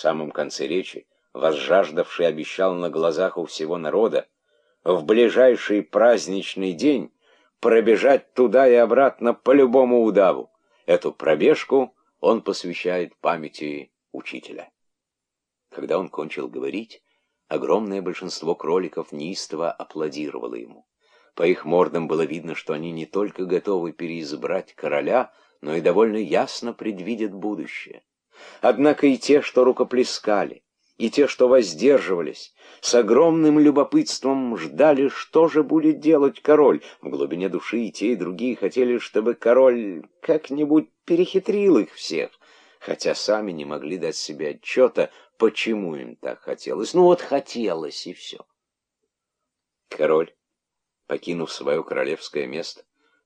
Самом конце речи возжаждавший обещал на глазах у всего народа в ближайший праздничный день пробежать туда и обратно по любому удаву. Эту пробежку он посвящает памяти учителя. Когда он кончил говорить, огромное большинство кроликов неистово аплодировало ему. По их мордам было видно, что они не только готовы переизбрать короля, но и довольно ясно предвидят будущее. Однако и те, что рукоплескали, и те, что воздерживались, с огромным любопытством ждали, что же будет делать король. В глубине души и те, и другие хотели, чтобы король как-нибудь перехитрил их всех, хотя сами не могли дать себе отчета, почему им так хотелось. Ну вот хотелось, и все. Король, покинув свое королевское место,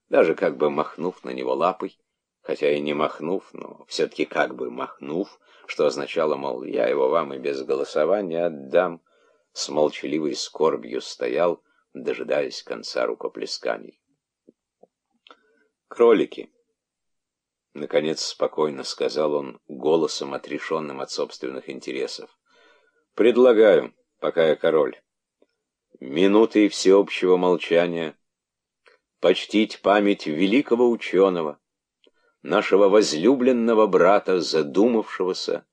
даже как бы махнув на него лапой, хотя и не махнув, но все-таки как бы махнув, что означало, мол, я его вам и без голосования отдам, с молчаливой скорбью стоял, дожидаясь конца рукоплесканий. «Кролики!» — наконец спокойно сказал он, голосом отрешенным от собственных интересов. «Предлагаю, пока я король, минутой всеобщего молчания почтить память великого ученого, нашего возлюбленного брата, задумавшегося,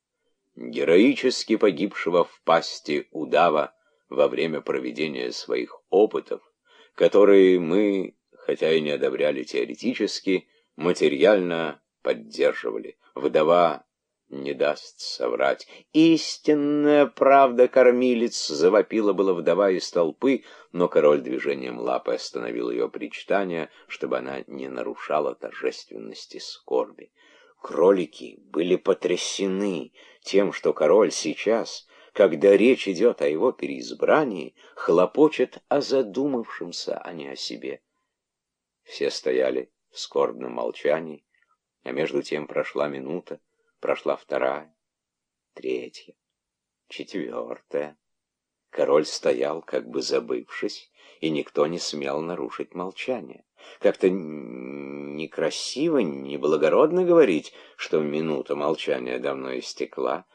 героически погибшего в пасти удава во время проведения своих опытов, которые мы, хотя и не одобряли теоретически, материально поддерживали. Вдова не даст соврать. Истинная правда, кормилец, завопила была вдова из толпы, но король движением лапы остановил ее причитание, чтобы она не нарушала торжественности скорби. Кролики были потрясены тем, что король сейчас, когда речь идет о его переизбрании, хлопочет о задумавшемся, а не о себе. Все стояли в скорбном молчании, а между тем прошла минута, Прошла вторая, третья, четвертая. Король стоял, как бы забывшись, и никто не смел нарушить молчание. Как-то некрасиво, неблагородно говорить, что минута молчания давно истекла.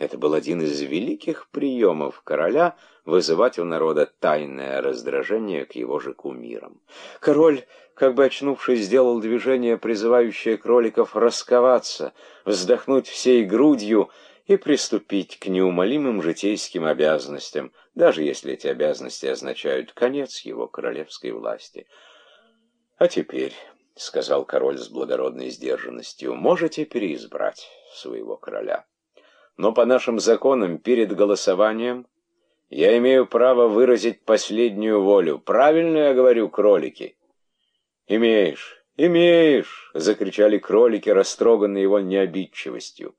Это был один из великих приемов короля вызывать у народа тайное раздражение к его же кумирам. Король как бы очнувшись, сделал движение, призывающее кроликов расковаться, вздохнуть всей грудью и приступить к неумолимым житейским обязанностям, даже если эти обязанности означают конец его королевской власти. «А теперь», — сказал король с благородной сдержанностью, — «можете переизбрать своего короля. Но по нашим законам перед голосованием я имею право выразить последнюю волю. Правильно я говорю, кролики?» «Имеешь, имеешь!» — закричали кролики, растроганные его необидчивостью.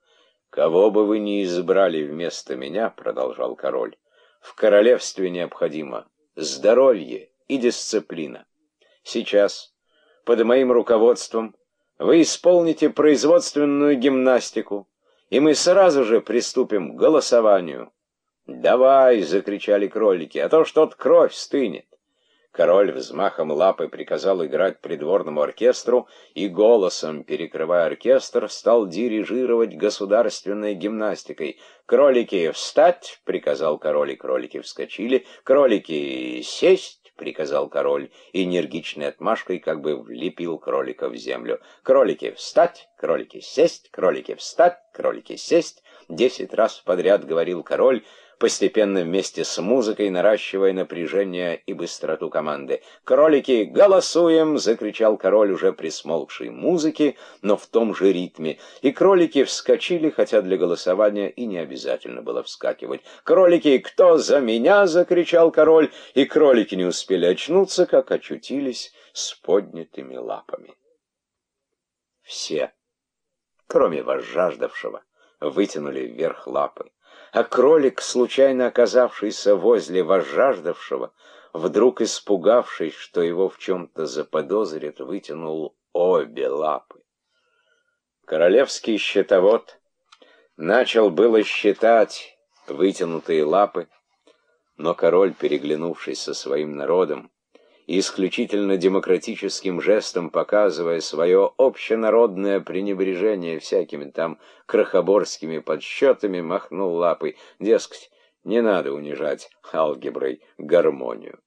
«Кого бы вы ни избрали вместо меня, — продолжал король, — в королевстве необходимо здоровье и дисциплина. Сейчас, под моим руководством, вы исполните производственную гимнастику, и мы сразу же приступим к голосованию». «Давай!» — закричали кролики, — «а то что-то кровь стынет». Король взмахом лапы приказал играть придворному оркестру и голосом, перекрывая оркестр, стал дирижировать государственной гимнастикой. «Кролики, встать!» — приказал король, и кролики вскочили. «Кролики, сесть!» — приказал король, и энергичной отмашкой как бы влепил кролика в землю. «Кролики, встать! Кролики, сесть! Кролики, встать! Кролики, сесть!» Десять раз подряд говорил король, постепенно вместе с музыкой наращивая напряжение и быстроту команды. «Кролики, голосуем!» — закричал король уже при смолкшей музыке, но в том же ритме. И кролики вскочили, хотя для голосования и не обязательно было вскакивать. «Кролики, кто за меня?» — закричал король, и кролики не успели очнуться, как очутились с поднятыми лапами. Все, кроме возжаждавшего, вытянули вверх лапы а кролик, случайно оказавшийся возле возжаждавшего, вдруг испугавшись, что его в чем-то заподозрят, вытянул обе лапы. Королевский счетовод начал было считать вытянутые лапы, но король, переглянувшись со своим народом, и исключительно демократическим жестом показывая свое общенародное пренебрежение всякими там крохоборскими подсчетами, махнул лапой, дескать, не надо унижать алгеброй гармонию.